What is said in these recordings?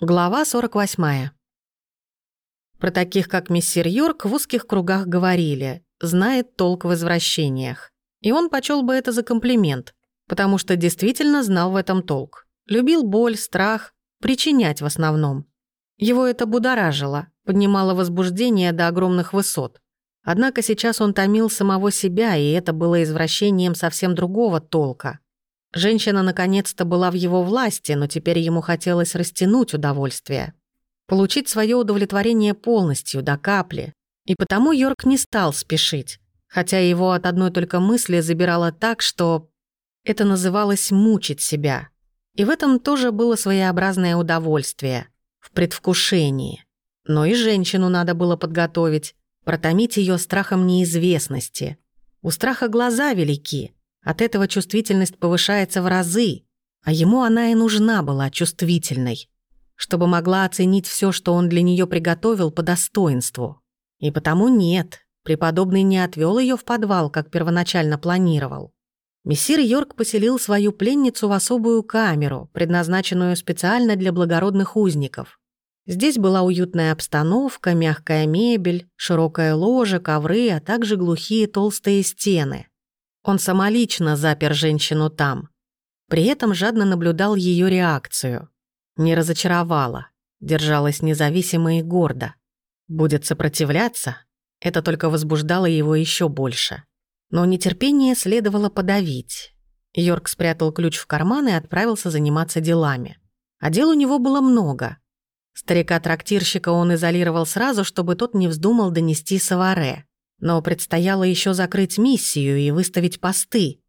Глава 48. Про таких, как миссир Йорк, в узких кругах говорили, знает толк в возвращениях. И он почел бы это за комплимент, потому что действительно знал в этом толк. Любил боль, страх, причинять в основном. Его это будоражило, поднимало возбуждение до огромных высот. Однако сейчас он томил самого себя, и это было извращением совсем другого толка – Женщина наконец-то была в его власти, но теперь ему хотелось растянуть удовольствие. Получить свое удовлетворение полностью, до капли. И потому Йорк не стал спешить, хотя его от одной только мысли забирало так, что это называлось «мучить себя». И в этом тоже было своеобразное удовольствие, в предвкушении. Но и женщину надо было подготовить, протомить ее страхом неизвестности. У страха глаза велики, от этого чувствительность повышается в разы, а ему она и нужна была чувствительной, чтобы могла оценить все, что он для нее приготовил по достоинству. И потому нет, преподобный не отвел ее в подвал, как первоначально планировал. Мессир Йорк поселил свою пленницу в особую камеру, предназначенную специально для благородных узников. Здесь была уютная обстановка, мягкая мебель, широкое ложе, ковры, а также глухие толстые стены – он самолично запер женщину там. При этом жадно наблюдал ее реакцию. Не разочаровала, держалась независимо и гордо. Будет сопротивляться, это только возбуждало его еще больше. Но нетерпение следовало подавить. Йорк спрятал ключ в карман и отправился заниматься делами. А дел у него было много. Старика-трактирщика он изолировал сразу, чтобы тот не вздумал донести Саваре. Но предстояло еще закрыть миссию и выставить посты.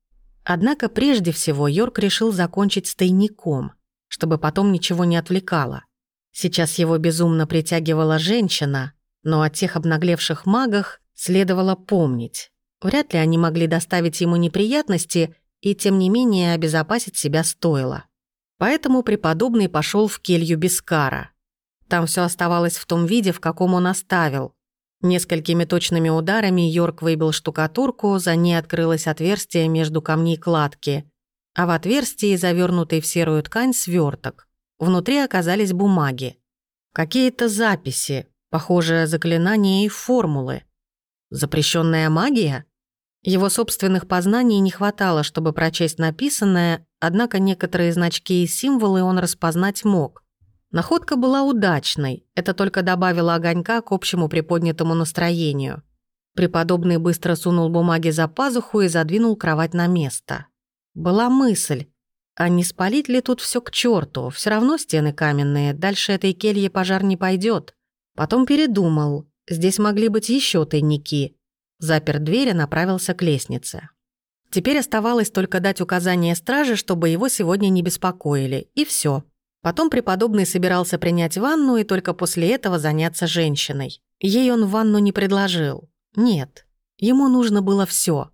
Однако прежде всего Йорк решил закончить с тайником, чтобы потом ничего не отвлекало. Сейчас его безумно притягивала женщина, но о тех обнаглевших магах следовало помнить. Вряд ли они могли доставить ему неприятности, и тем не менее обезопасить себя стоило. Поэтому преподобный пошел в келью Бескара. Там все оставалось в том виде, в каком он оставил, Несколькими точными ударами Йорк выбил штукатурку, за ней открылось отверстие между камней кладки, а в отверстии, завернутый в серую ткань, сверток. Внутри оказались бумаги. Какие-то записи, похожие заклинания и формулы. Запрещенная магия? Его собственных познаний не хватало, чтобы прочесть написанное, однако некоторые значки и символы он распознать мог. Находка была удачной, это только добавило огонька к общему приподнятому настроению. Преподобный быстро сунул бумаги за пазуху и задвинул кровать на место. Была мысль, а не спалить ли тут все к черту? Все равно стены каменные, дальше этой кельи пожар не пойдет. Потом передумал, здесь могли быть еще тайники. Запер дверь и направился к лестнице. Теперь оставалось только дать указание страже, чтобы его сегодня не беспокоили, и все. Потом преподобный собирался принять ванну и только после этого заняться женщиной. Ей он ванну не предложил. Нет, ему нужно было все: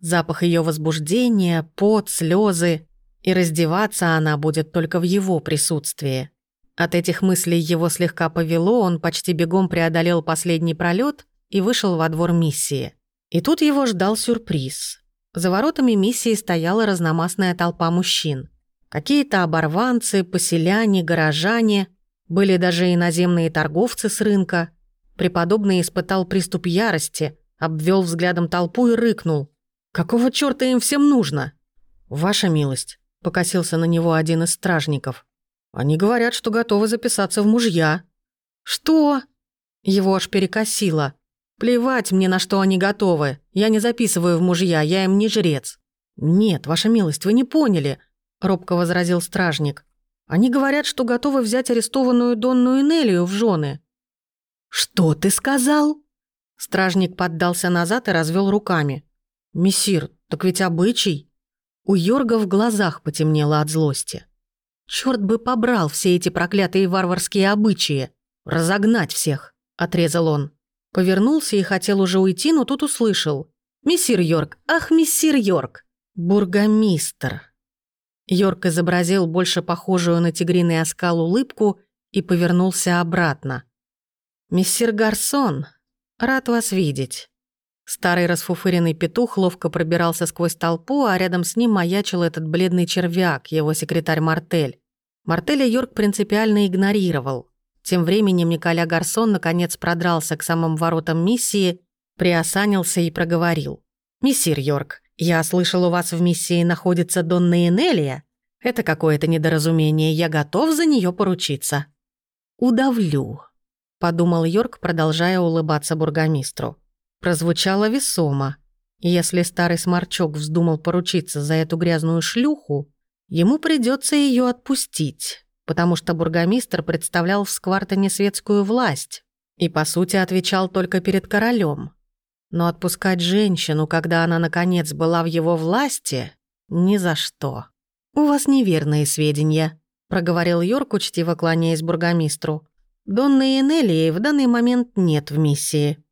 Запах ее возбуждения, пот, слезы. И раздеваться она будет только в его присутствии. От этих мыслей его слегка повело, он почти бегом преодолел последний пролет и вышел во двор миссии. И тут его ждал сюрприз. За воротами миссии стояла разномастная толпа мужчин. Какие-то оборванцы, поселяне, горожане, были даже иноземные торговцы с рынка. Преподобный испытал приступ ярости, обвел взглядом толпу и рыкнул. «Какого чёрта им всем нужно?» «Ваша милость», — покосился на него один из стражников. «Они говорят, что готовы записаться в мужья». «Что?» Его аж перекосило. «Плевать мне, на что они готовы. Я не записываю в мужья, я им не жрец». «Нет, ваша милость, вы не поняли. — робко возразил стражник. «Они говорят, что готовы взять арестованную Донну Энелию в жены». «Что ты сказал?» Стражник поддался назад и развел руками. «Мессир, так ведь обычай». У Йорга в глазах потемнело от злости. Черт бы побрал все эти проклятые варварские обычаи. Разогнать всех», — отрезал он. Повернулся и хотел уже уйти, но тут услышал. «Мессир Йорк! Ах, мессир Йорк!» «Бургомистр!» Йорк изобразил больше похожую на тигриный оскал улыбку и повернулся обратно. «Мессир Гарсон, рад вас видеть». Старый расфуфыренный петух ловко пробирался сквозь толпу, а рядом с ним маячил этот бледный червяк, его секретарь Мартель. Мартеля Йорк принципиально игнорировал. Тем временем Николя Гарсон наконец продрался к самым воротам миссии, приосанился и проговорил. «Мессир Йорк, я слышал, у вас в миссии находится Донна Энелия. Это какое-то недоразумение, я готов за нее поручиться». «Удавлю», — подумал Йорк, продолжая улыбаться бургомистру. Прозвучало весомо. Если старый сморчок вздумал поручиться за эту грязную шлюху, ему придется ее отпустить, потому что бургомистр представлял в Сквартоне светскую власть и, по сути, отвечал только перед королем. Но отпускать женщину, когда она, наконец, была в его власти, ни за что. «У вас неверные сведения», — проговорил Йорк, учтиво кланяясь бургомистру. «Донны Энелии в данный момент нет в миссии».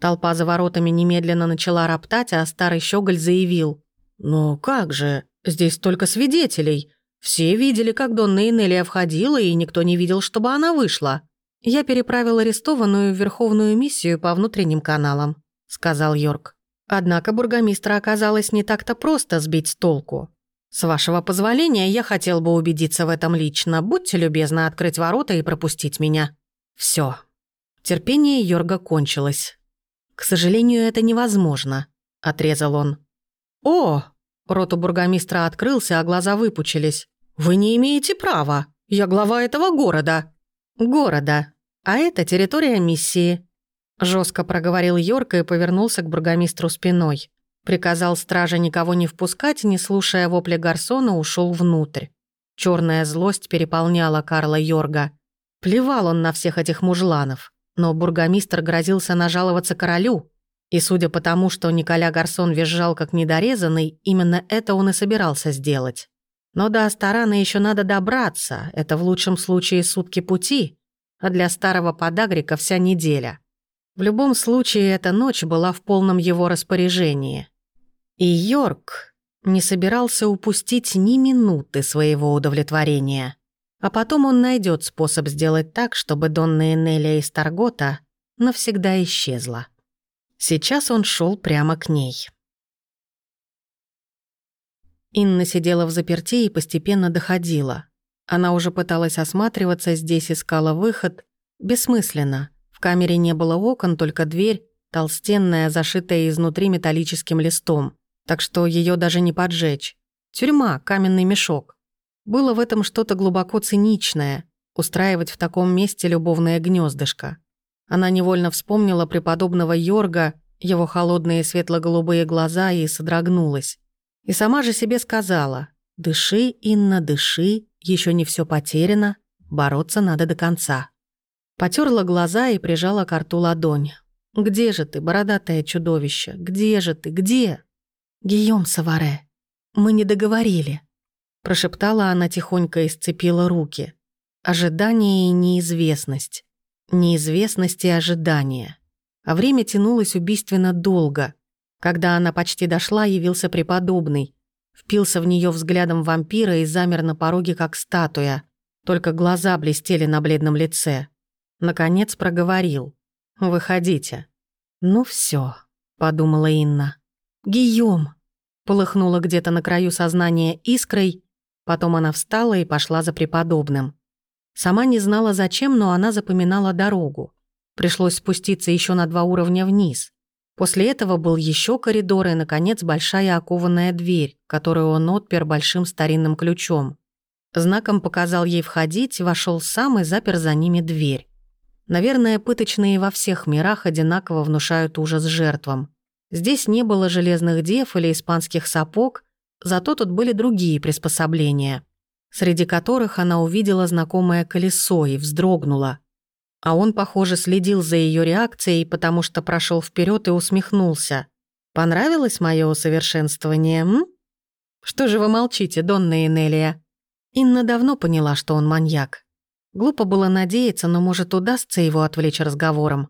Толпа за воротами немедленно начала роптать, а старый щеголь заявил. «Ну как же, здесь только свидетелей. Все видели, как Донна Энелия входила, и никто не видел, чтобы она вышла. Я переправил арестованную в Верховную миссию по внутренним каналам», — сказал Йорк. Однако бургомистра оказалось не так-то просто сбить с толку. «С вашего позволения, я хотел бы убедиться в этом лично. Будьте любезны открыть ворота и пропустить меня». Все. Терпение Йорга кончилось. «К сожалению, это невозможно», — отрезал он. «О!» — рот у бургомистра открылся, а глаза выпучились. «Вы не имеете права. Я глава этого города». «Города. А это территория миссии», — жестко проговорил Йорк и повернулся к бургомистру спиной. Приказал страже никого не впускать, не слушая вопли гарсона, ушел внутрь. Черная злость переполняла Карла Йорга. Плевал он на всех этих мужланов, но бургомистр грозился нажаловаться королю. И судя по тому, что Николя Гарсон визжал как недорезанный, именно это он и собирался сделать. Но до Астарана еще надо добраться, это в лучшем случае сутки пути, а для старого подагрика вся неделя. В любом случае, эта ночь была в полном его распоряжении. И Йорк не собирался упустить ни минуты своего удовлетворения. А потом он найдет способ сделать так, чтобы Донна Энелия из Таргота навсегда исчезла. Сейчас он шел прямо к ней. Инна сидела в заперти и постепенно доходила. Она уже пыталась осматриваться, здесь искала выход. Бессмысленно. В камере не было окон, только дверь, толстенная, зашитая изнутри металлическим листом так что ее даже не поджечь. Тюрьма, каменный мешок. Было в этом что-то глубоко циничное, устраивать в таком месте любовное гнездышко. Она невольно вспомнила преподобного Йорга, его холодные светло-голубые глаза и содрогнулась. И сама же себе сказала «Дыши, Инна, дыши, еще не все потеряно, бороться надо до конца». Потерла глаза и прижала к рту ладонь. «Где же ты, бородатое чудовище? Где же ты? Где?» «Гийом Саваре, мы не договорили», — прошептала она тихонько и сцепила руки. Ожидание и неизвестность. Неизвестность и ожидание. А время тянулось убийственно долго. Когда она почти дошла, явился преподобный. Впился в нее взглядом вампира и замер на пороге, как статуя. Только глаза блестели на бледном лице. Наконец проговорил. «Выходите». «Ну все, подумала Инна. «Гийом!» Полыхнула где-то на краю сознания искрой, потом она встала и пошла за преподобным. Сама не знала зачем, но она запоминала дорогу. Пришлось спуститься еще на два уровня вниз. После этого был еще коридор и, наконец, большая окованная дверь, которую он отпер большим старинным ключом. Знаком показал ей входить, вошел сам и запер за ними дверь. Наверное, пыточные во всех мирах одинаково внушают ужас жертвам. Здесь не было железных дев или испанских сапог, зато тут были другие приспособления, среди которых она увидела знакомое колесо и вздрогнула. А он, похоже, следил за ее реакцией, потому что прошел вперед и усмехнулся. «Понравилось мое усовершенствование, м? Что же вы молчите, Донна Энелия?» Инна давно поняла, что он маньяк. Глупо было надеяться, но, может, удастся его отвлечь разговором.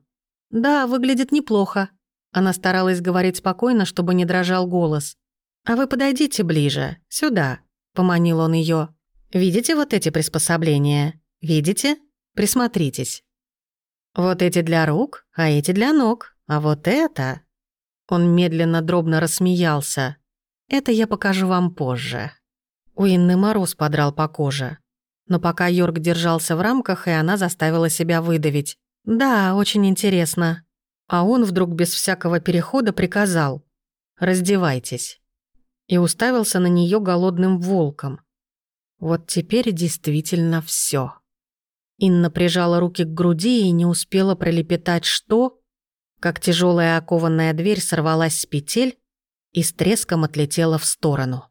«Да, выглядит неплохо», она старалась говорить спокойно, чтобы не дрожал голос. «А вы подойдите ближе, сюда», — поманил он ее. «Видите вот эти приспособления? Видите? Присмотритесь. Вот эти для рук, а эти для ног, а вот это...» Он медленно дробно рассмеялся. «Это я покажу вам позже». У Инны мороз подрал по коже. Но пока Йорк держался в рамках, и она заставила себя выдавить. «Да, очень интересно». А он вдруг без всякого перехода приказал «Раздевайтесь» и уставился на нее голодным волком. Вот теперь действительно все. Инна прижала руки к груди и не успела пролепетать «что?», как тяжелая окованная дверь сорвалась с петель и с треском отлетела в сторону.